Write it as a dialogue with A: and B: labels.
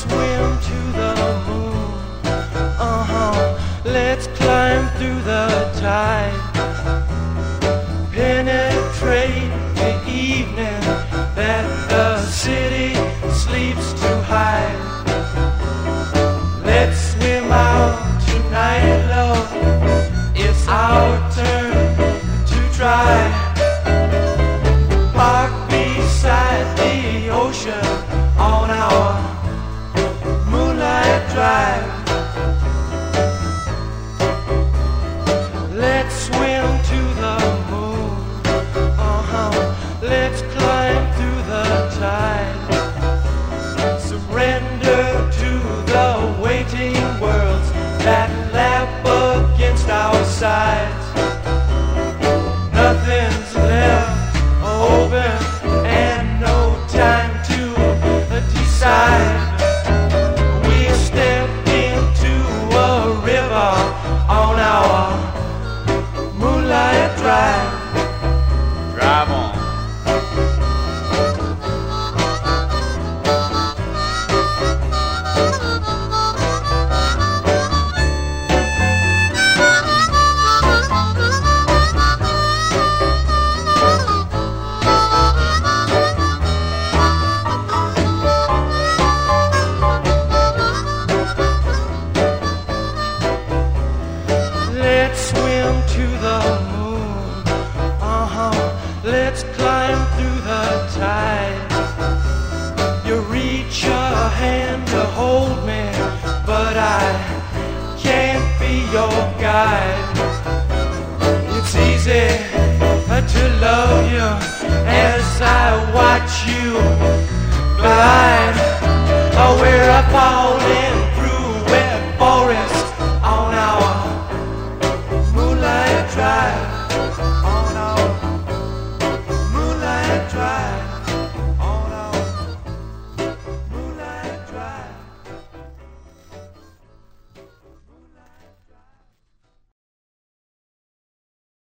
A: swim to the moon. Uh huh. Let's climb through the tide. Penetrate the evening that the city sleeps to hide. Let's swim out tonight, love. It's our turn to try. Park beside the ocean on our that the moon. Uh huh. Let's climb through the tide. You reach a hand to hold me, but I can't be your guide. It's easy to love you as I watch you glide. Oh, we're apart.